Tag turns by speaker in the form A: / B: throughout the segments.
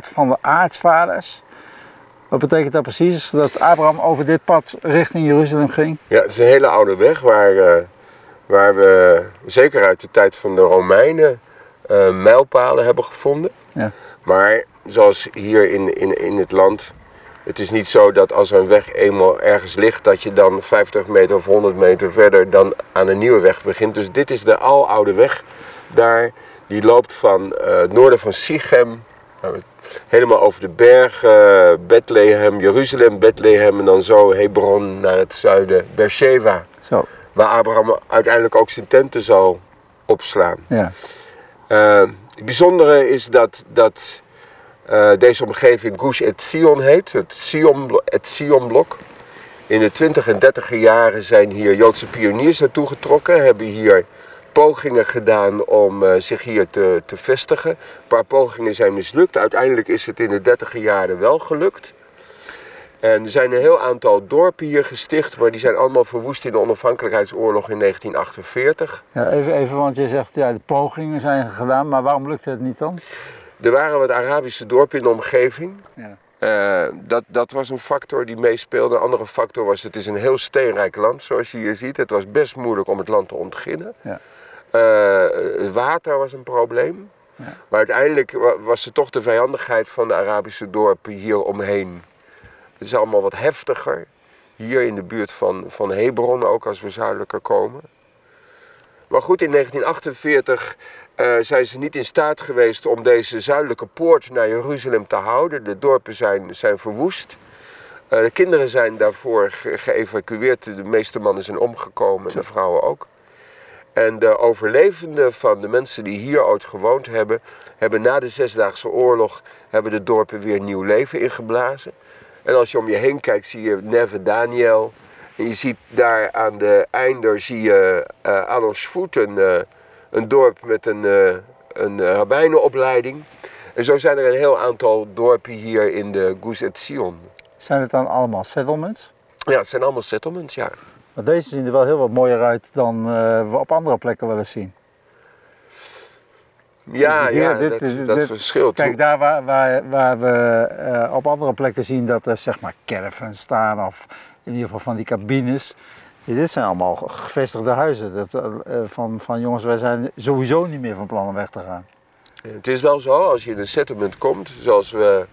A: pad van de aartsvaders. Wat betekent dat precies? Dat Abraham over dit pad richting Jeruzalem ging?
B: Ja, het is een hele oude weg waar, eh, waar we zeker uit de tijd van de Romeinen eh, mijlpalen hebben gevonden.
A: Ja.
B: Maar zoals hier in, in, in het land, het is niet zo dat als een weg eenmaal ergens ligt, dat je dan 50 meter of 100 meter verder dan aan een nieuwe weg begint. Dus dit is de aloude weg daar, die loopt van eh, het noorden van Sichem, nou, helemaal over de bergen, Bethlehem, Jeruzalem, Bethlehem en dan zo Hebron naar het zuiden, Beersheba.
A: Zo,
B: Waar Abraham uiteindelijk ook zijn tenten zal opslaan.
A: ja.
B: Eh, het bijzondere is dat, dat eh, deze omgeving Gush Etzion heet, het Sion, het Sionblok. In de 20 en 30 jaren zijn hier Joodse pioniers naartoe getrokken, hebben hier pogingen gedaan om eh, zich hier te, te vestigen. Een paar pogingen zijn mislukt. Uiteindelijk is het in de 30 jaren wel gelukt. En er zijn een heel aantal dorpen hier gesticht, maar die zijn allemaal verwoest in de onafhankelijkheidsoorlog in 1948.
A: ja even, even, want je zegt ja, de pogingen zijn gedaan, maar waarom lukte het niet dan?
B: Er waren wat Arabische dorpen in de omgeving.
A: Ja.
B: Eh, dat, dat was een factor die meespeelde. Een andere factor was, het is een heel steenrijk land, zoals je hier ziet. Het was best moeilijk om het land te ontginnen.
A: Ja.
B: Eh, het water was een probleem.
A: Ja.
B: Maar uiteindelijk wa- was het toch de vijandigheid van de Arabische dorpen hier omheen. Het is allemaal wat heftiger. Hier in de buurt van, van Hebron, ook als we zuidelijker komen. Maar goed, in 1948 eh, zijn ze niet in staat geweest om deze zuidelijke poort naar Jeruzalem te houden. De dorpen zijn, zijn verwoest. Eh, de kinderen zijn daarvoor ge- geëvacueerd. De meeste mannen zijn omgekomen en de vrouwen ook. En de overlevenden van de mensen die hier ooit gewoond hebben, hebben na de Zesdaagse Oorlog hebben de dorpen weer nieuw leven ingeblazen. En als je om je heen kijkt, zie je Neve Daniel. En je ziet daar aan de einder zie je eh Alonsvoet, een, eh, een dorp met een, eh een rabbijnenopleiding. En zo zijn er een heel aantal dorpen hier in de Goes et Sion.
A: Zijn het dan allemaal settlements?
B: Ja, het zijn allemaal settlements, ja.
A: Maar deze zien er wel heel wat mooier uit dan eh, we op andere plekken wel eens zien.
B: Ja,
A: Hier,
B: ja,
A: dit-
B: dat,
A: dit-
B: dat
A: dit-
B: verschilt.
A: Kijk, daar waar, waar, waar we eh, op andere plekken zien dat er zeg maar caravans staan of in ieder geval van die cabines. Ja, dit zijn allemaal gevestigde huizen. Dat, eh, van, van jongens, wij zijn sowieso niet meer van plan om weg te gaan.
B: Het is wel zo, als je in een settlement komt, zoals we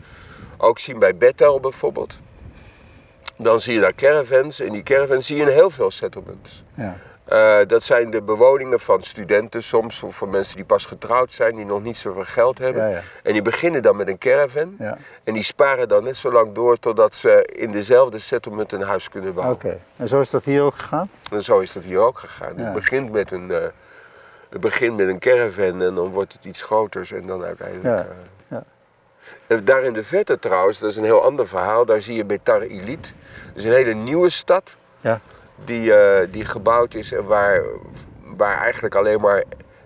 B: ook zien bij Bethel bijvoorbeeld, dan zie je daar caravans. En die caravans zie je in heel veel settlements.
A: Ja.
B: Eh, dat zijn de bewoningen van studenten soms, of van mensen die pas getrouwd zijn, die nog niet zoveel geld hebben.
A: Ja, ja.
B: En die beginnen dan met een caravan.
A: Ja.
B: En die sparen dan net zo lang door totdat ze in dezelfde settlement een huis kunnen bouwen.
A: Oké, en zo is dat hier ook gegaan?
B: En zo is dat hier ook gegaan. Het, begint met een, eh, het begint met een caravan en dan wordt het iets groters en dan uiteindelijk... En daar in de vette trouwens, dat is een heel ander verhaal, daar zie je Betar Ilit. Dat is een hele nieuwe stad
A: Ja.
B: die, eh, die gebouwd is en waar, waar eigenlijk alleen maar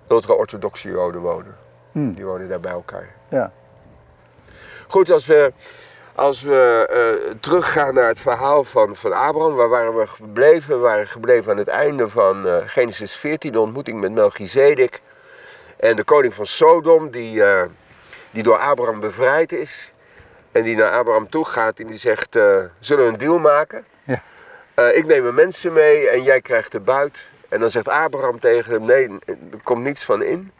B: ultra-orthodoxe Joden wonen.
A: Hm.
B: Die wonen daar bij elkaar.
A: Ja.
B: Goed, als we, als we eh, teruggaan naar het verhaal van, van Abraham, waar waren we gebleven? We waren gebleven aan het einde van eh, Genesis 14, de ontmoeting met Melchizedek. En de koning van Sodom, die, eh, die door Abraham bevrijd is. En die naar Abraham toe gaat en die zegt, eh, zullen we een deal maken?
A: Ja.
B: Eh, ik neem mijn mensen mee en jij krijgt de buit. En dan zegt Abraham tegen hem, nee, er komt niets van in.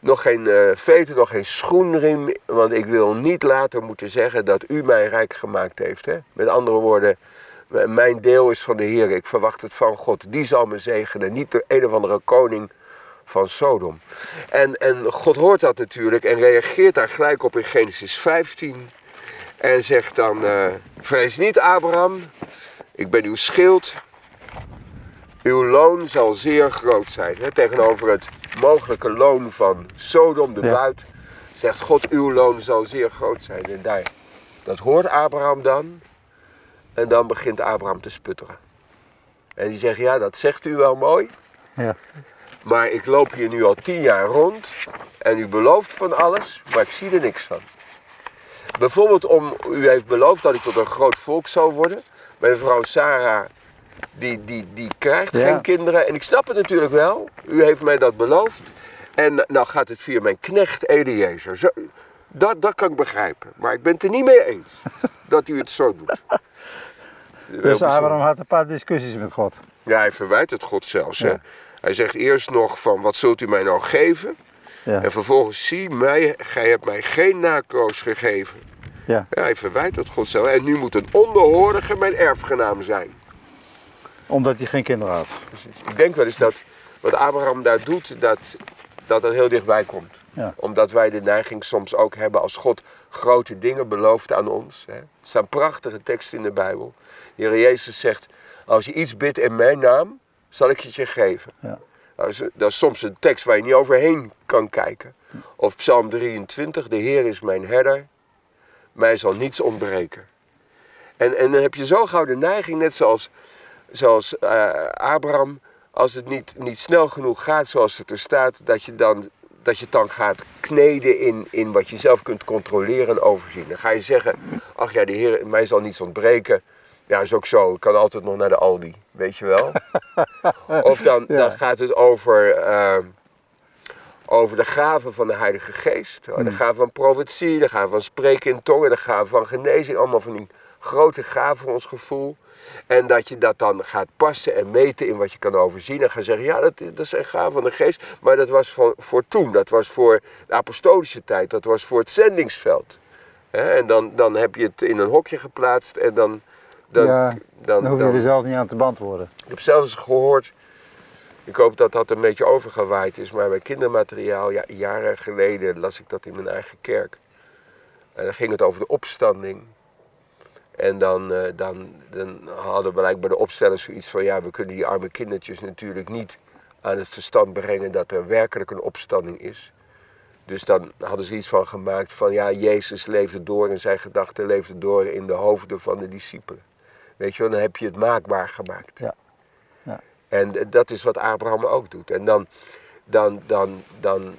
B: Nog geen eh veten, nog geen schoenriem, want ik wil niet later moeten zeggen dat u mij rijk gemaakt heeft. Hè? Met andere woorden, mijn deel is van de Heer, ik verwacht het van God. Die zal me zegenen, niet de een of andere koning van Sodom. En, en God hoort dat natuurlijk en reageert daar gelijk op in Genesis 15. En zegt dan, eh, vrees niet Abraham, ik ben uw schild. Uw loon zal zeer groot zijn. Hè? Tegenover het mogelijke loon van Sodom, de
A: Ja.
B: buit, zegt God, uw loon zal zeer groot zijn. En daar, dat hoort Abraham dan. En dan begint Abraham te sputteren. En die zegt, ja, dat zegt u wel mooi.
A: Ja.
B: Maar ik loop hier nu al tien jaar rond. En u belooft van alles, maar ik zie er niks van. Bijvoorbeeld om, u heeft beloofd dat ik tot een groot volk zou worden. Mijn vrouw Sarah, die, die, die krijgt
A: Ja.
B: geen kinderen. En ik snap het natuurlijk wel. U heeft mij dat beloofd. En nou gaat het via mijn knecht Eliezer. Zo, Dat, dat kan ik begrijpen. Maar ik ben het er niet mee eens dat u het zo doet.
A: Dus Abraham had een paar discussies met God.
B: Ja, hij verwijt het God zelfs. Hè? Hij zegt eerst nog van, wat zult u mij nou geven?
A: Ja.
B: En vervolgens, zie mij, gij hebt mij geen nakoos gegeven.
A: Ja.
B: Ja, hij verwijt het God zelf. En nu moet een onderhoorige mijn erfgenaam zijn.
A: Omdat hij geen kinderen had.
B: Ik denk wel eens dat wat Abraham daar doet, dat dat, dat heel dichtbij komt.
A: Ja.
B: Omdat wij de neiging soms ook hebben als God grote dingen belooft aan ons. Hè. Er staan prachtige teksten in de Bijbel. De Heer Jezus zegt, als je iets bidt in mijn naam, zal ik het je geven.
A: Ja.
B: Dat is, dat is soms een tekst waar je niet overheen kan kijken. Of Psalm 23, de Heer is mijn herder, mij zal niets ontbreken. En, en dan heb je zo gauw de neiging, net zoals, zoals eh, Abraham, als het niet, niet snel genoeg gaat zoals het er staat, dat je, dan, dat je het dan gaat kneden in, in wat je zelf kunt controleren en overzien. Dan ga je zeggen, ach ja, de Heer, mij zal niets ontbreken. Ja, is ook zo. Ik kan altijd nog naar de Aldi, weet je wel. Of dan,
A: Ja.
B: dan gaat het over, eh, over de gaven van de Heilige Geest. De gave van profetie, de gave van spreken in tongen, de gave van genezing. Allemaal van die grote gaven voor ons gevoel. En dat je dat dan gaat passen en meten in wat je kan overzien. En gaan zeggen, ja, dat, is, dat zijn gaven van de geest. Maar dat was voor, voor toen, dat was voor de apostolische tijd, dat was voor het zendingsveld. En dan, dan heb je het in een hokje geplaatst en dan... dan,
A: Ja,
B: dan,
A: Dan hoef je
B: dan-
A: er zelf niet aan te beantwoorden.
B: ik heb zelfs gehoord, ik hoop dat dat een beetje overgewaaid is, maar bij kindermateriaal, ja, jaren geleden las ik dat in mijn eigen kerk. En dan ging het over de opstanding. En dan, eh, dan, dan hadden blijkbaar de opstellers zoiets van, ja, we kunnen die arme kindertjes natuurlijk niet aan het verstand brengen dat er werkelijk een opstanding is. Dus dan hadden ze iets van gemaakt van, ja, Jezus leefde door en zijn gedachten leefden door in de hoofden van de discipelen. Weet je wel, dan heb je het maakbaar gemaakt.
A: Ja. Ja.
B: En dat is wat Abraham ook doet. En dan, dan, dan, dan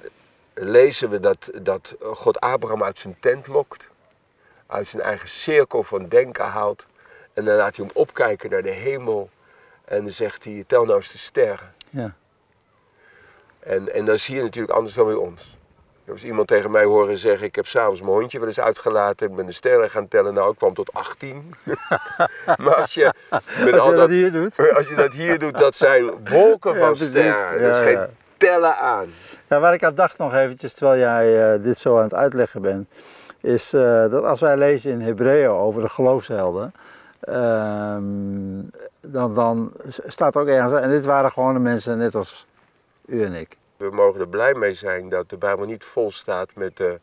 B: lezen we dat, dat God Abraham uit zijn tent lokt. Uit zijn eigen cirkel van denken haalt. En dan laat hij hem opkijken naar de hemel. En dan zegt hij, tel nou eens de sterren.
A: Ja.
B: En, en dan zie je natuurlijk anders dan bij ons. Heb eens iemand tegen mij horen zeggen, ik heb s'avonds mijn hondje wel eens uitgelaten. Ik ben de sterren gaan tellen, nou ik kwam tot 18. maar als je met
A: Als
B: al
A: je
B: dat
A: dat hier doet.
B: als je dat hier doet, dat zijn wolken
A: Ja,
B: van
A: precies.
B: sterren. dat is
A: Ja,
B: geen
A: ja.
B: tellen aan.
A: Ja, waar ik aan dacht nog eventjes, terwijl jij eh, dit zo aan het uitleggen bent, is eh, dat als wij lezen in Hebreeën over de geloofshelden, ehm, dan, dan staat er ook ergens, en dit waren gewoon de mensen net als u en ik.
B: We mogen er blij mee zijn dat de Bijbel niet vol staat met de,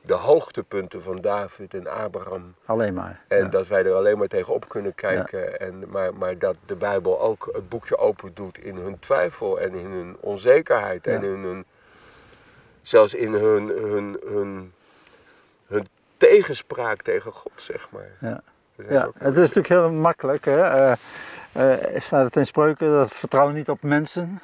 B: de hoogtepunten van David en Abraham.
A: Alleen maar.
B: En
A: ja.
B: dat wij er alleen maar tegenop kunnen kijken. En, maar, maar dat de Bijbel ook het boekje open doet in hun twijfel en in hun onzekerheid. En in hun, zelfs in hun, hun, hun, hun tegenspraak tegen God, zeg maar.
A: Ja.
B: Dus
A: Ja, het is natuurlijk heel makkelijk. Hè? Eh, eh, staat het in spreuken dat vertrouw niet op mensen.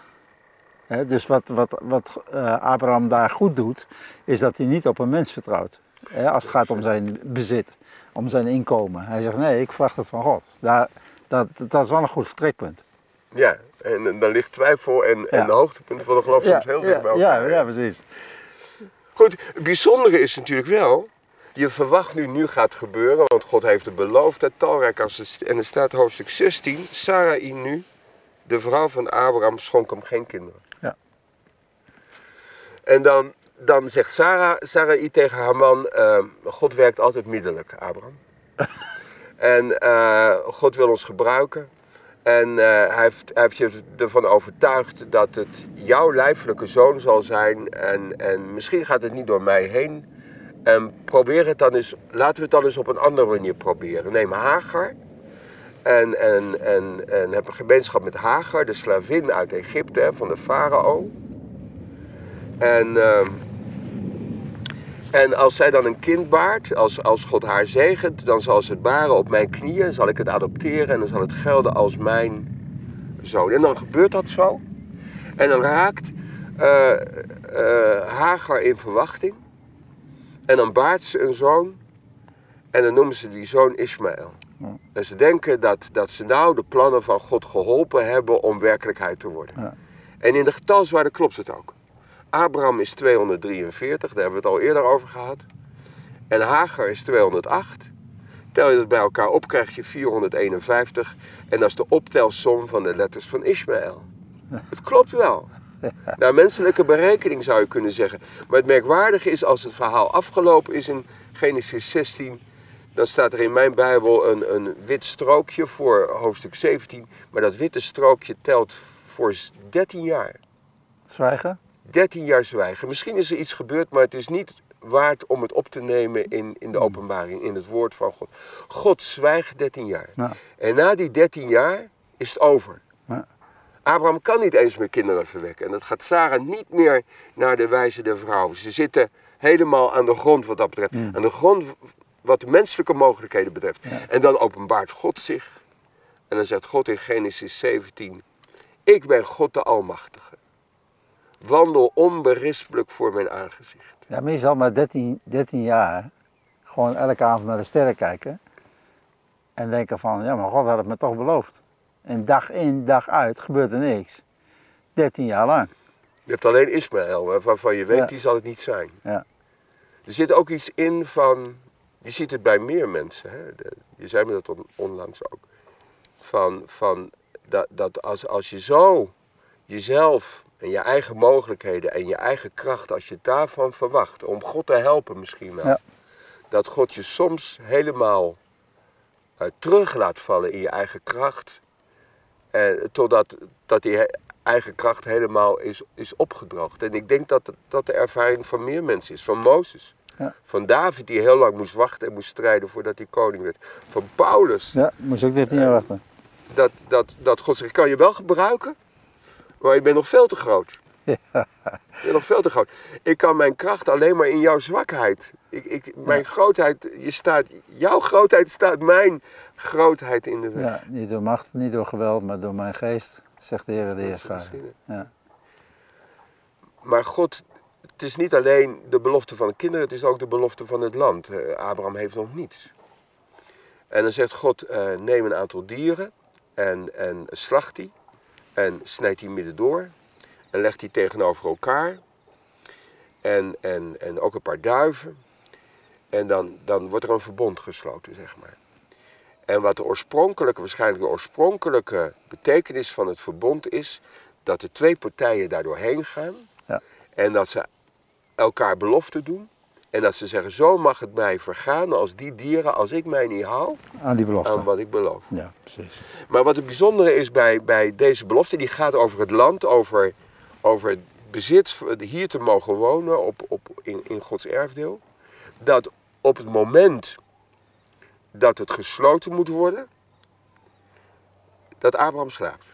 A: Hè, dus wat, wat, wat eh, Abraham daar goed doet, is dat hij niet op een mens vertrouwt. Hè, als het gaat om zijn bezit, om zijn inkomen. Hij zegt nee, ik verwacht het van God. Daar, dat, dat is wel een goed vertrekpunt.
B: Ja, en dan ligt twijfel en, en
A: Ja.
B: de hoogtepunten van de geloof soms heel dicht bij
A: ja,
B: elkaar.
A: ja, precies.
B: Goed, het bijzondere is natuurlijk wel, je verwacht nu, nu gaat gebeuren, want God heeft het beloofd, het talrijk als het, en er staat hoofdstuk 16, Sarai nu, de vrouw van Abraham, schonk hem geen kinderen. En dan, dan zegt Sarah, Sarai tegen haar man, eh, God werkt altijd middelijk, Abraham. en eh, God wil ons gebruiken. En eh, hij, heeft, hij heeft je ervan overtuigd dat het jouw lijfelijke zoon zal zijn. En, en misschien gaat het niet door mij heen. En probeer het dan eens, laten we het dan eens op een andere manier proberen. Neem Hagar. En, en, en, en heb een gemeenschap met Hagar, de slavin uit Egypte, van de farao. En, ehm, en als zij dan een kind baart, als, als God haar zegent, dan zal ze het baren op mijn knieën, zal ik het adopteren en dan zal het gelden als mijn zoon. En dan gebeurt dat zo. En dan raakt eh, Hagar in verwachting. En dan baart ze een zoon. En dan noemen ze die zoon Ismaël.
A: Ja.
B: En ze denken dat, dat ze nou de plannen van God geholpen hebben om werkelijkheid te worden.
A: Ja.
B: En in de getalswaarde klopt het ook. Abraham is 243, daar hebben we het al eerder over gehad. En Hagar is 208. Tel je dat bij elkaar op, krijg je 451. En dat is de optelsom van de letters van Ismaël. Het klopt wel. Naar menselijke berekening zou je kunnen zeggen. Maar het merkwaardige is, als het verhaal afgelopen is in Genesis 16, dan staat er in mijn Bijbel een, een wit strookje voor hoofdstuk 17. Maar dat witte strookje telt voor 13 jaar.
A: Zwijgen?
B: 13 jaar zwijgen. Misschien is er iets gebeurd, maar het is niet waard om het op te nemen in, in de openbaring, in het woord van God. God zwijgt 13 jaar.
A: Ja.
B: En na die 13 jaar is het over.
A: Ja.
B: Abraham kan niet eens meer kinderen verwekken. En dat gaat Sarah niet meer naar de wijze der vrouwen. Ze zitten helemaal aan de grond wat dat betreft.
A: Mm.
B: Aan de grond wat de menselijke mogelijkheden betreft. En dan openbaart God zich. En dan zegt God in Genesis 17: Ik ben God de Almachtige. Wandel onberispelijk voor mijn aangezicht.
A: Ja, maar je zal maar 13, 13 jaar gewoon elke avond naar de sterren kijken. En denken van, ja maar God had het me toch beloofd. En dag in, dag uit gebeurt er niks. 13 jaar lang.
B: Je hebt alleen Ismaël, waarvan je weet,
A: Ja.
B: die zal het niet zijn.
A: Ja.
B: Er zit ook iets in van, je ziet het bij meer mensen, hè? Je zei me dat on- onlangs ook. Van, van dat, dat als, als je zo jezelf en je eigen mogelijkheden en je eigen kracht, als je daarvan verwacht, om God te helpen misschien wel,
A: Ja.
B: dat God je soms helemaal eh, terug laat vallen in je eigen kracht, eh, totdat dat die eigen kracht helemaal is, is opgedroogd. En ik denk dat dat de ervaring van meer mensen is, van Mozes.
A: Ja.
B: Van David die heel lang moest wachten en moest strijden voordat hij koning werd. Van Paulus,
A: Ja, moest ook 13 jaar wachten.
B: dat, dat, dat God zegt, kan je wel gebruiken, maar je bent nog veel te groot.
A: Ja.
B: Je bent nog veel te groot. Ik kan mijn kracht alleen maar in jouw zwakheid. Ik, ik, mijn grootheid, je staat, jouw grootheid staat mijn grootheid in de weg.
A: Ja, niet door macht, niet door geweld, maar door mijn geest, zegt de Heer de
B: misschien-
A: Ja.
B: Maar God, het is niet alleen de belofte van de kinderen, het is ook de belofte van het land. Eh, Abraham heeft nog niets. En dan zegt God, eh, neem een aantal dieren en, en slacht die. En snijd die midden door. En leg die tegenover elkaar. En, en, en ook een paar duiven. En dan, dan wordt er een verbond gesloten, zeg maar. En wat de oorspronkelijke, waarschijnlijk de oorspronkelijke betekenis van het verbond is, dat de twee partijen daardoor heen gaan.
A: Ja.
B: En dat ze elkaar belofte doen. En dat ze zeggen, zo mag het mij vergaan als die dieren, als ik mij niet hou
A: Aan die belofte.
B: aan wat ik beloof.
A: Ja, precies.
B: Maar wat het bijzondere is bij, bij deze belofte, die gaat over het land, over, over het bezit, hier te mogen wonen op, op, in, in Gods erfdeel. Dat op het moment dat het gesloten moet worden, dat Abraham slaapt.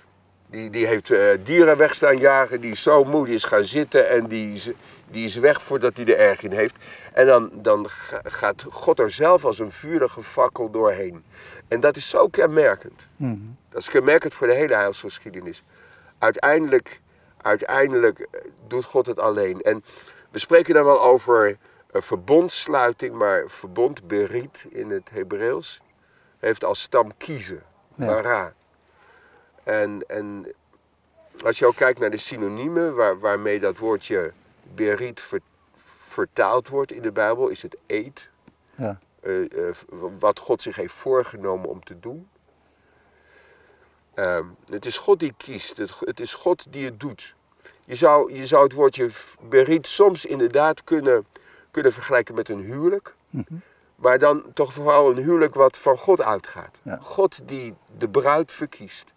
B: Die, die heeft eh, dieren weg staan jagen, die zo moe, die is gaan zitten en die die is weg voordat hij er erg in heeft. En dan, dan ga- gaat God er zelf als een vurige fakkel doorheen. En dat is zo kenmerkend.
A: Mhm.
B: Dat is kenmerkend voor de hele heilsgeschiedenis. Uiteindelijk, uiteindelijk eh, doet God het alleen. En we spreken dan wel over een verbondsluiting, maar verbond berit in het Hebreeuws heeft als stam kiezen,
A: Ja.
B: bara. En, en als je ook kijkt naar de synoniemen waar, waarmee dat woordje berit ver- vertaald wordt in de Bijbel, is het eed.
A: Ja.
B: Eh, eh, wat God zich heeft voorgenomen om te doen. Ehm, het is God die kiest, het, het is God die het doet. Je zou, je zou het woordje berit soms inderdaad kunnen, kunnen vergelijken met een huwelijk.
A: Mhm.
B: Maar dan toch vooral een huwelijk wat van God uitgaat.
A: Ja.
B: God die de bruid verkiest.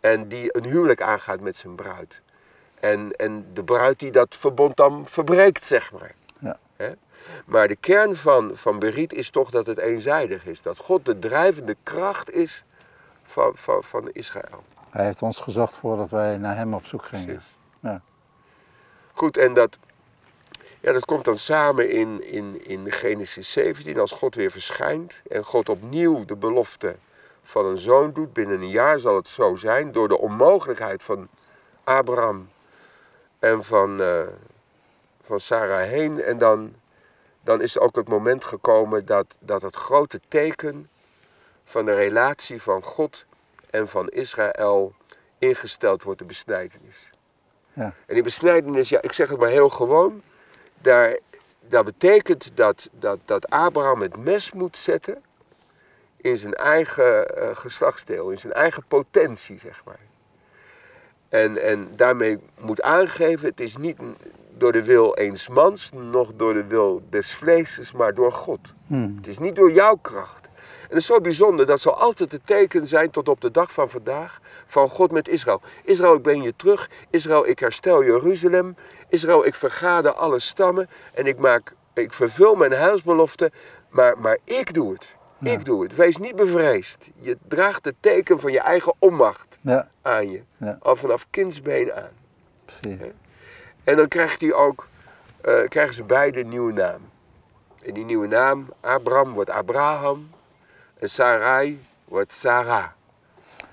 B: En die een huwelijk aangaat met zijn bruid. En, en de bruid die dat verbond dan verbreekt, zeg maar.
A: Ja.
B: Maar de kern van, van Beriet is toch dat het eenzijdig is. Dat God de drijvende kracht is van, van, van Israël.
A: Hij heeft ons gezocht voordat wij naar hem op zoek gingen.
B: Precies.
A: Ja.
B: Goed, en dat, ja, dat komt dan samen in, in, in Genesis 17 als God weer verschijnt. En God opnieuw de belofte van een zoon doet. Binnen een jaar zal het zo zijn. Door de onmogelijkheid van Abraham en van, eh, van Sarah heen. En dan, dan is ook het moment gekomen dat, dat het grote teken van de relatie van God en van Israël ingesteld wordt, de besnijdenis.
A: Ja.
B: En die besnijdenis, ja, ik zeg het maar heel gewoon, daar, dat betekent dat, dat, dat Abraham het mes moet zetten in zijn eigen uh, geslachtsdeel, in zijn eigen potentie, zeg maar. En, en daarmee moet aangeven, het is niet door de wil eens mans, nog door de wil des vleeses, maar door God.
A: Hmm.
B: Het is niet door jouw kracht. En het is zo bijzonder, dat zal altijd het teken zijn tot op de dag van vandaag van God met Israël. Israël, ik ben je terug. Israël, ik herstel Jeruzalem. Israël, ik vergade alle stammen en ik, maak, ik vervul mijn heilsbelofte, maar, maar ik doe het.
A: Ja.
B: Ik doe het. Wees niet bevreesd. Je draagt het teken van je eigen onmacht
A: Ja,
B: aan je.
A: Ja.
B: Al vanaf kindsbeen aan.
A: precies.
B: En dan krijgt hij ook, eh, krijgen ze beide een nieuwe naam. En die nieuwe naam, Abraham wordt Abraham. En Sarai wordt Sarah.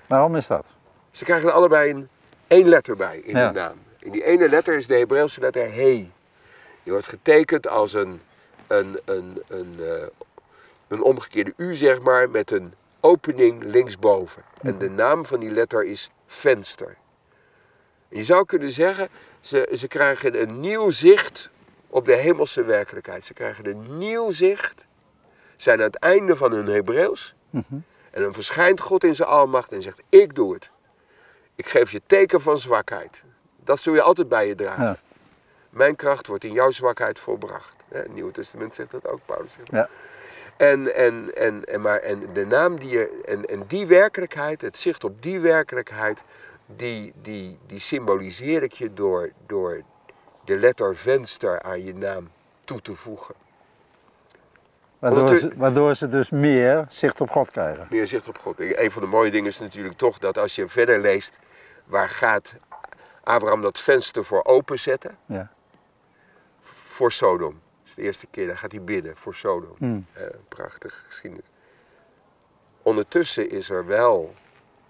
A: Waarom is dat?
B: Ze krijgen er allebei een, één letter bij in
A: Ja.
B: de naam. En die ene letter is de Hebreeuwse letter He. Die wordt getekend als een, een, een, een, eh, een omgekeerde U, zeg maar, met een opening linksboven. En de naam van die letter is venster. En je zou kunnen zeggen, ze, ze krijgen een nieuw zicht op de hemelse werkelijkheid. Ze krijgen een nieuw zicht, zijn aan het einde van hun Hebreeuws.
A: Mhm.
B: En dan verschijnt God in zijn almacht en zegt, ik doe het. Ik geef je teken van zwakheid. Dat zul je altijd bij je dragen.
A: Ja.
B: Mijn kracht wordt in jouw zwakheid volbracht. Hè, Het Nieuwe Testament zegt dat ook, Paulus zegt dat.
A: Ja.
B: En, en, en, en, maar, en de naam die je, en, en die werkelijkheid, het zicht op die werkelijkheid, die, die, die symboliseer ik je door, door de letter venster aan je naam toe te voegen.
A: Waardoor, ze, waardoor ze dus meer zicht op God krijgen.
B: Meer zicht op God. Een van de mooie dingen is natuurlijk toch dat als je verder leest, waar gaat Abraham dat venster voor openzetten?
A: Ja.
B: Voor Sodom. Is de eerste keer, daar gaat hij bidden voor Sodom. Eh, prachtige geschiedenis. Ondertussen is er wel,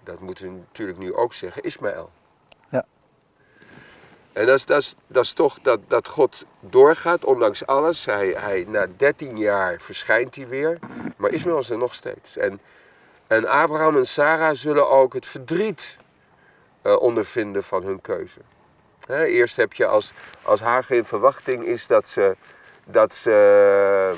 B: dat moeten we natuurlijk nu ook zeggen, Ismaël.
A: Ja.
B: En dat is, dat is, dat is toch dat, dat God doorgaat, ondanks alles. Hij, hij, na 13 jaar verschijnt hij weer, maar Ismaël is er nog steeds. En, en Abraham en Sarah zullen ook het verdriet eh, ondervinden van hun keuze. Eerst heb je als, als Hagar in verwachting is dat ze, dat ze,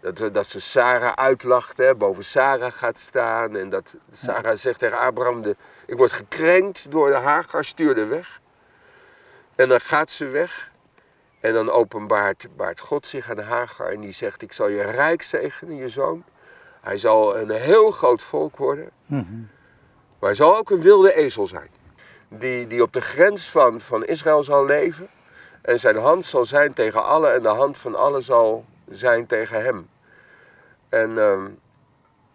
B: dat, dat ze Sarah uitlacht, hè, boven Sarah gaat staan. En dat Sarah zegt tegen Abraham, de, ik word gekrenkt door de Hagar, stuur weg. En dan gaat ze weg. En dan openbaart baart God zich aan Hagar en die zegt, ik zal je rijk zegenen, je zoon. Hij zal een heel groot volk worden.
A: Mhm.
B: Maar hij zal ook een wilde ezel zijn. Die, die op de grens van, van Israël zal leven. En zijn hand zal zijn tegen allen en de hand van allen zal zijn tegen hem. En ehm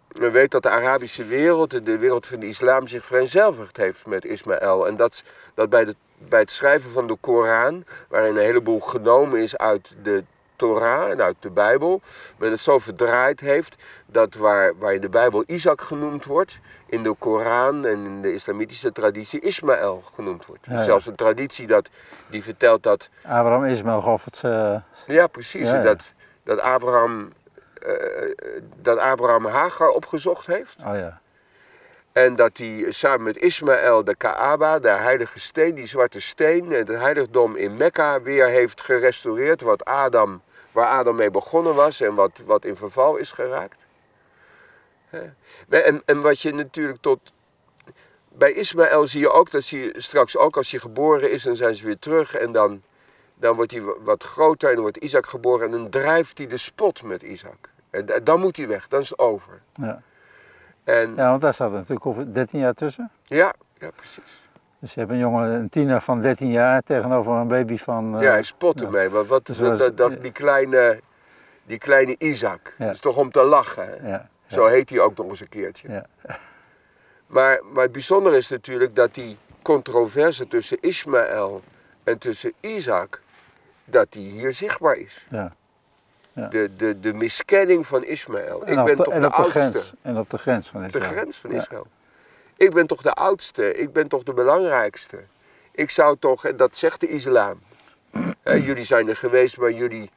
B: we weten dat de Arabische wereld, de wereld van de islam, zich vereenzelvigd heeft met Ismaël. En dat, dat bij, de, bij het schrijven van de Koran, waarin een heleboel genomen is uit de Torah en uit de Bijbel, men het zo verdraaid heeft dat waar, waar in de Bijbel Isaac genoemd wordt, in de Koran en in de islamitische traditie Ismaël genoemd wordt.
A: Ja, ja.
B: Zelfs een traditie dat, die vertelt dat
A: Abraham Ismaël gaf het. eh,
B: ja, precies.
A: Ja.
B: Dat, dat, Abraham, eh, dat Abraham Hagar opgezocht heeft.
A: oh ja.
B: En dat hij samen met Ismaël de Kaaba, de heilige steen, die zwarte steen, het heiligdom in Mekka weer heeft gerestaureerd. Wat Adam, waar Adam mee begonnen was en wat, wat in verval is geraakt. En, en wat je natuurlijk tot. Bij Ismaël zie je ook dat je straks ook als hij geboren is, dan zijn ze weer terug en dan, dan wordt hij wat groter en dan wordt Isaac geboren en dan drijft hij de spot met Isaac. En da- dan moet hij weg, dan is het over.
A: Ja.
B: En
A: ja, want daar staat natuurlijk over 13 jaar tussen.
B: ja, ja precies.
A: Dus je hebt een jongen, een tiener van 13 jaar tegenover een baby van. eh,
B: Ja, hij spot ermee. Wat, wat,
A: Dus
B: dat,
A: was-
B: dat, dat- die, kleine, die kleine Isaac. Dat is toch om te lachen. Hè?
A: Ja,
B: Zo heet hij ook nog eens een keertje.
A: Ja.
B: Maar, maar het bijzondere is natuurlijk dat die controverse tussen Ismaël en tussen Isaac, dat die hier zichtbaar is.
A: ja. Ja.
B: De, de, de miskenning van Ismaël. Ik ben
A: de-
B: toch de
A: op de
B: oudste.
A: grens. En op de grens van
B: de
A: Israël.
B: grens van
A: Ja.
B: Ik ben toch de oudste, ik ben toch de belangrijkste. Ik zou toch, en dat zegt de islam. Hè, jullie zijn er geweest, maar jullie,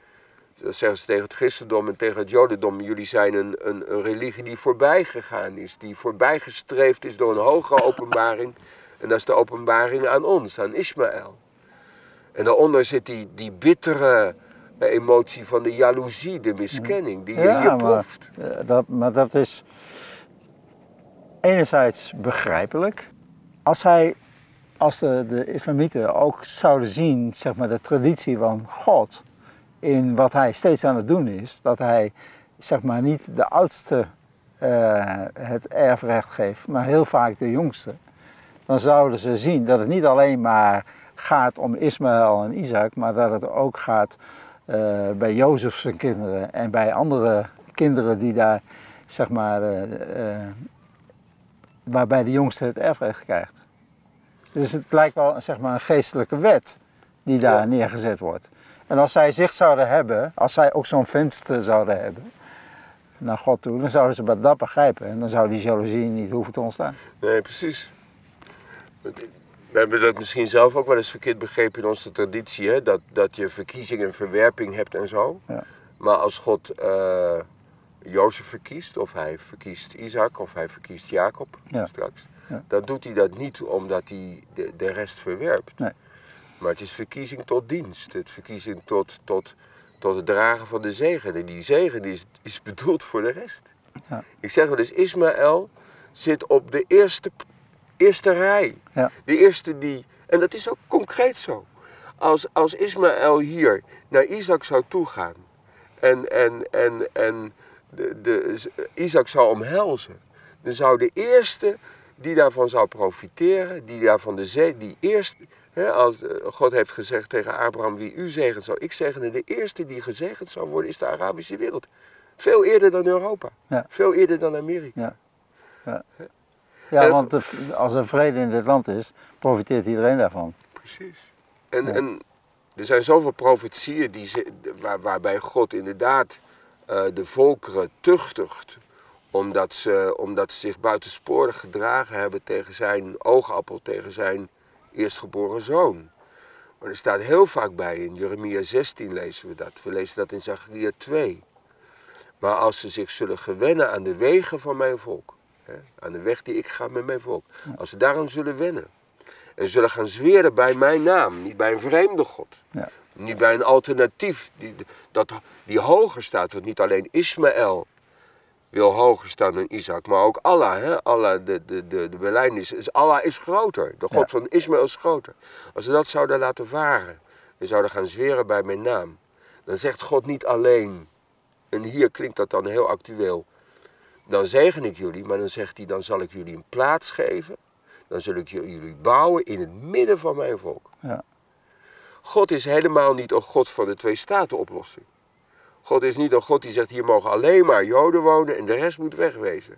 B: dat zeggen ze tegen het christendom en tegen het jodendom, jullie zijn een, een, een religie die voorbij gegaan is, die voorbij gestreefd is door een hogere openbaring. En dat is de openbaring aan ons, aan Ismaël. En daaronder zit die, die bittere eh, emotie van de jaloezie, de miskenning, die je
A: Ja,
B: hier proeft.
A: Eh, dat, maar dat is enerzijds begrijpelijk. Als hij, als de, islamieten ook zouden zien, zeg maar, de traditie van God in wat hij steeds aan het doen is, dat hij, zeg maar, niet de oudste eh, het erfrecht geeft, maar heel vaak de jongste, dan zouden ze zien dat het niet alleen maar gaat om Ismaël en Isaac, maar dat het ook gaat eh, bij Jozef zijn kinderen en bij andere kinderen die daar, zeg maar, eh, waarbij de jongste het erfrecht krijgt. Dus het lijkt wel zeg maar, een geestelijke wet die daar
B: Ja.
A: neergezet wordt. En als zij zicht zouden hebben, als zij ook zo'n venster zouden hebben naar God toe, dan zouden ze dat begrijpen en dan zou die jaloezie niet hoeven te ontstaan.
B: Nee, precies. We hebben dat misschien zelf ook wel eens verkeerd begrepen in onze traditie, hè? Dat, dat je verkiezing en verwerping hebt en zo.
A: Ja.
B: Maar als God eh Jozef verkiest, of hij verkiest Isaac, of hij verkiest Jacob
A: Ja.
B: straks,
A: Ja.
B: dan doet hij dat niet omdat hij de, de rest verwerpt.
A: Nee.
B: Maar het is verkiezing tot dienst, het verkiezing tot, tot, tot het dragen van de zegen. En die zegen is, is bedoeld voor de rest.
A: Ja.
B: Ik zeg wel eens, Ismaël zit op de eerste, eerste rij.
A: Ja.
B: De eerste die, en dat is ook concreet zo. Als, als Ismaël hier naar Isaac zou toegaan en, en, en, en de, de, Isaac zou omhelzen, dan zou de eerste die daarvan zou profiteren, die daarvan de zee, die eerste, hè, als eh, God heeft gezegd tegen Abraham, wie u zegent zou ik zegenen, de eerste die gezegend zou worden is de Arabische wereld. Veel eerder dan Europa,
A: Ja.
B: veel eerder dan Amerika.
A: Ja,
B: En-
A: want de- als er vrede in dit land is, profiteert iedereen daarvan.
B: Precies. En,
A: Ja.
B: en er zijn zoveel profetieën die waar, waarbij God inderdaad de volkeren tuchtigt. Omdat ze, omdat ze zich buitensporig gedragen hebben tegen zijn oogappel, tegen zijn eerstgeboren zoon. Maar er staat heel vaak bij, in Jeremia 16 lezen we dat. We lezen dat in Zacharia 2. Maar als ze zich zullen gewennen aan de wegen van mijn volk, hè, aan de weg die ik ga met mijn volk, als ze daaraan zullen wennen en zullen gaan zweren bij mijn naam, niet bij een vreemde God,
A: Ja.
B: Niet bij een alternatief die, dat, die hoger staat, want niet alleen Ismaël wil hoger staan dan Isaac, maar ook Allah, hè? Allah de, de, de, de belijdenis, is Allah is groter, de God
A: Ja.
B: van Ismaël is groter. Als ze dat zouden laten varen en zouden gaan zweren bij mijn naam, dan zegt God niet alleen, en hier klinkt dat dan heel actueel, dan zegen ik jullie, maar dan zegt hij, dan zal ik jullie een plaats geven, dan zul ik jullie bouwen in het midden van mijn volk.
A: Ja.
B: God is helemaal niet een God van de twee staten oplossing. God is niet een God die zegt, hier mogen alleen maar Joden wonen en de rest moet wegwezen.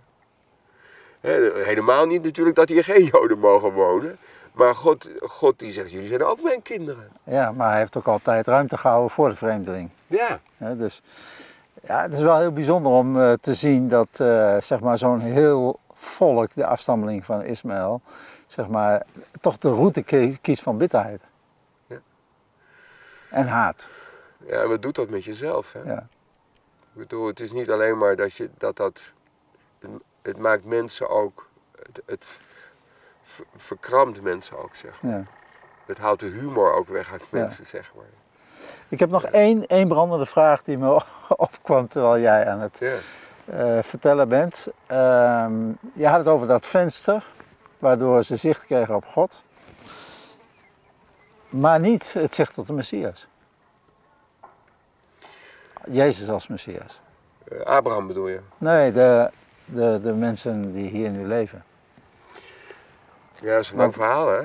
B: Helemaal niet natuurlijk dat hier geen Joden mogen wonen. Maar God, God die zegt, jullie zijn ook mijn kinderen.
A: ja, maar hij heeft ook altijd ruimte gehouden voor de vreemdeling.
B: Ja,
A: dus ja, het is wel heel bijzonder om eh, te zien dat eh, zeg maar zo'n heel volk, de afstammeling van Ismaël, zeg maar, toch de route kie- kiest van bitterheid. En haat.
B: ja wat doet dat met jezelf? Hè?
A: Ja.
B: Ik bedoel, het is niet alleen maar dat je dat, dat het, het maakt mensen ook, het, het ver- verkrampt mensen ook, zeg maar.
A: Ja.
B: Het haalt de humor ook weg uit
A: Ja.
B: mensen, zeg maar.
A: Ik heb nog één, één brandende vraag die me opkwam terwijl jij aan het eh, vertellen bent. Ehm, je had het over dat venster, waardoor ze zicht kregen op God. Maar niet het zicht tot de Messias. Jezus als Messias.
B: Abraham bedoel je?
A: Nee, de, de, de mensen die hier nu leven.
B: Ja, dat is een lang verhaal, hè?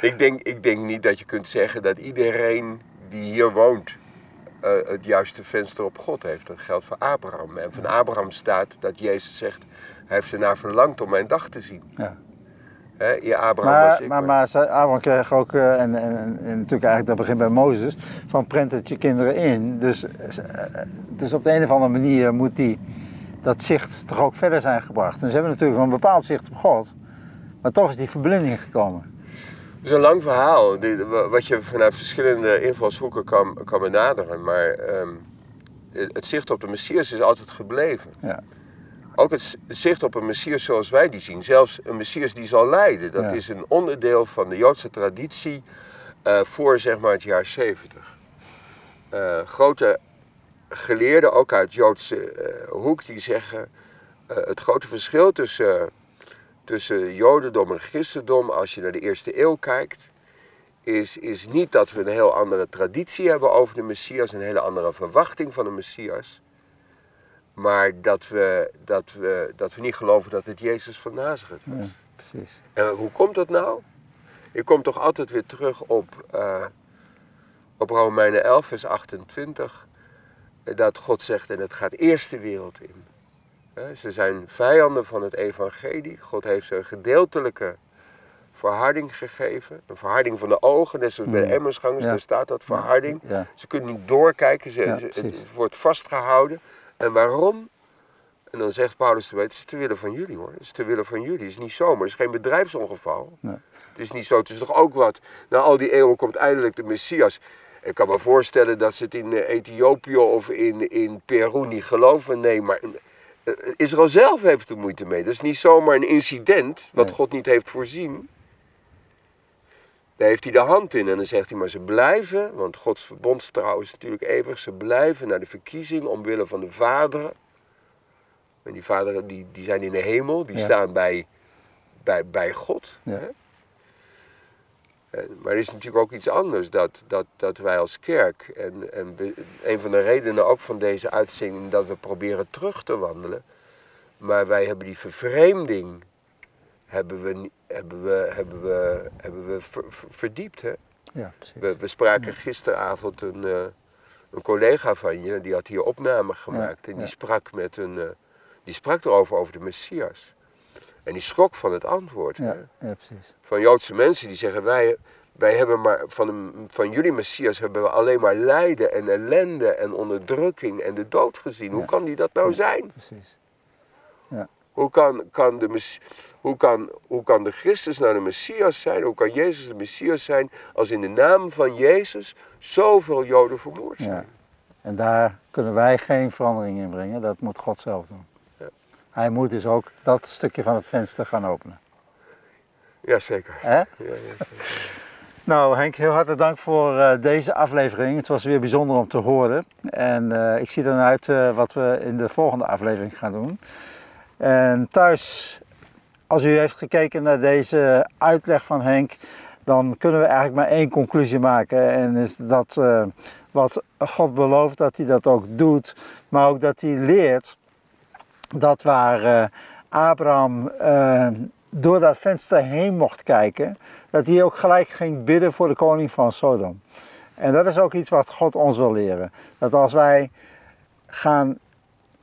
B: ik, denk, ik denk niet dat je kunt zeggen dat iedereen die hier woont eh, het juiste venster op God heeft. Dat geldt voor Abraham. En van Abraham staat dat Jezus zegt, hij heeft ernaar verlangd om mijn dag te zien.
A: Ja.
B: Ja, Abraham was
A: Maar,
B: ik.
A: maar, maar Abraham kreeg ook, eh, en, en, en natuurlijk eigenlijk dat begint bij Mozes, van prent het je kinderen in. Dus, eh, dus op de een of andere manier moet die, dat zicht toch ook verder zijn gebracht. En ze hebben natuurlijk wel een bepaald zicht op God, maar toch is die verblinding gekomen.
B: Het is een lang verhaal, wat je vanuit verschillende invalshoeken kan, kan benaderen. Maar ehm, het het zicht op de Messias is altijd gebleven.
A: Ja.
B: Ook het zicht op een Messias zoals wij die zien, zelfs een Messias die zal lijden, dat
A: Ja.
B: is een onderdeel van de Joodse traditie eh, voor zeg maar het jaar 70. eh, grote geleerden, ook uit Joodse eh, hoek, die zeggen het grote verschil tussen, tussen Jodendom en Christendom, als je naar de eerste eeuw kijkt, is, is niet dat we een heel andere traditie hebben over de Messias, een hele andere verwachting van de Messias. Maar dat we, dat, we, dat we niet geloven dat het Jezus van Nazareth was.
A: Ja, precies.
B: En hoe komt dat nou? Ik kom toch altijd weer terug op, eh, op Romeinen 11, vers 28. eh, Dat God zegt, en het gaat eerst de wereld in. Ze zijn vijanden van het evangelie. God heeft ze een gedeeltelijke verharding gegeven. Een verharding van de ogen, net zoals bij de
A: Hmm.
B: Emmersgangers,
A: Ja.
B: daar staat dat, verharding.
A: Ja,
B: Ze kunnen niet doorkijken, ze, het wordt vastgehouden. En waarom? En dan zegt Paulus erbij, het is te willen van jullie hoor. Het is te willen van jullie. Het is niet zomaar, het is geen bedrijfsongeval.
A: Nee.
B: Het is niet zo, het is toch ook wat. Na al die eeuwen komt eindelijk de Messias. Ik kan me voorstellen dat ze het in eh, Ethiopië of in, in Peru niet geloven. Nee, maar eh, Israël zelf heeft er moeite mee. Dat is niet zomaar een incident wat
A: Nee.
B: God niet heeft voorzien. Daar heeft hij de hand in en dan zegt hij, maar ze blijven, want Gods verbondstrouw is natuurlijk eeuwig, ze blijven naar de verkiezing omwille van de vaderen. En die vaderen die, die zijn in de hemel, die
A: Ja.
B: staan bij, bij, bij God.
A: Ja.
B: Hè? En- Maar er is natuurlijk ook iets anders, dat, dat, dat wij als kerk, en, en een van de redenen ook van deze uitzending, dat we proberen terug te wandelen. Maar wij hebben die vervreemding, hebben we, hebben we, hebben we, hebben we ver- ver- verdiept. Hè?
A: ja.
B: We, we spraken gisteravond een, eh, een collega van je, die had hier opname gemaakt. en die sprak met een, eh, die sprak erover, over de Messias. En die schrok van het antwoord. Hè?
A: Precies.
B: van Joodse mensen die zeggen: wij, wij hebben maar van, een- van jullie Messias hebben we alleen maar lijden en ellende en onderdrukking en de dood gezien. Hoe kan die dat nou zijn?
A: precies.
B: Hoe kan, kan de, Mess- hoe, kan, hoe kan de Christus nou de Messias zijn? Hoe kan Jezus de Messias zijn als in de naam van Jezus zoveel Joden vermoord zijn?
A: Ja. En daar kunnen wij geen verandering in brengen, dat moet God zelf doen.
B: Ja.
A: Hij moet dus ook dat stukje van het venster gaan openen.
B: Jazeker.
A: Hè?
B: Ja, ja, zeker.
A: Nou Henk, heel hartelijk dank voor eh, deze aflevering. Het was weer bijzonder om te horen. En eh, ik zie naar uit eh, wat we in de volgende aflevering gaan doen. En thuis, als u heeft gekeken naar deze uitleg van Henk, dan kunnen we eigenlijk maar één conclusie maken. En is dat eh, wat God belooft, dat hij dat ook doet. Maar ook dat hij leert dat waar eh, Abraham eh, door dat venster heen mocht kijken, dat hij ook gelijk ging bidden voor de koning van Sodom. En dat is ook iets wat God ons wil leren. Dat als wij gaan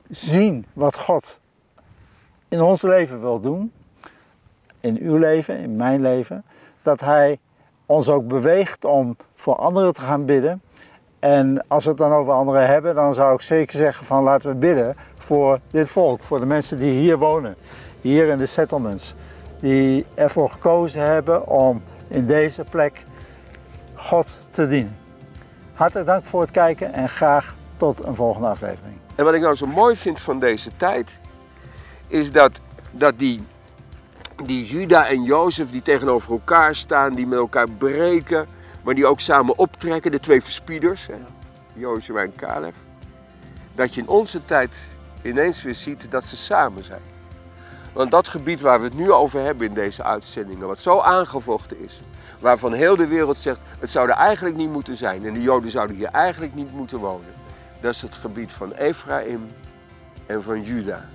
A: zien wat God in ons leven wil doen, in uw leven, in mijn leven, dat Hij ons ook beweegt om voor anderen te gaan bidden. En als we het dan over anderen hebben, dan zou ik zeker zeggen van laten we bidden voor dit volk, voor de mensen die hier wonen, hier in de settlements, die ervoor gekozen hebben om in deze plek God te dienen. Hartelijk dank voor het kijken en graag tot een volgende aflevering.
B: En wat ik nou zo mooi vind van deze tijd, is dat, dat die, die Juda en Jozef die tegenover elkaar staan, die met elkaar breken, maar die ook samen optrekken, de twee verspieders, hè, Jozef en Caleb, dat je in onze tijd ineens weer ziet dat ze samen zijn. Want dat gebied waar we het nu over hebben in deze uitzendingen, wat zo aangevochten is, waarvan heel de wereld zegt, het zou er eigenlijk niet moeten zijn en de Joden zouden hier eigenlijk niet moeten wonen. Dat is het gebied van Ephraim en van Juda.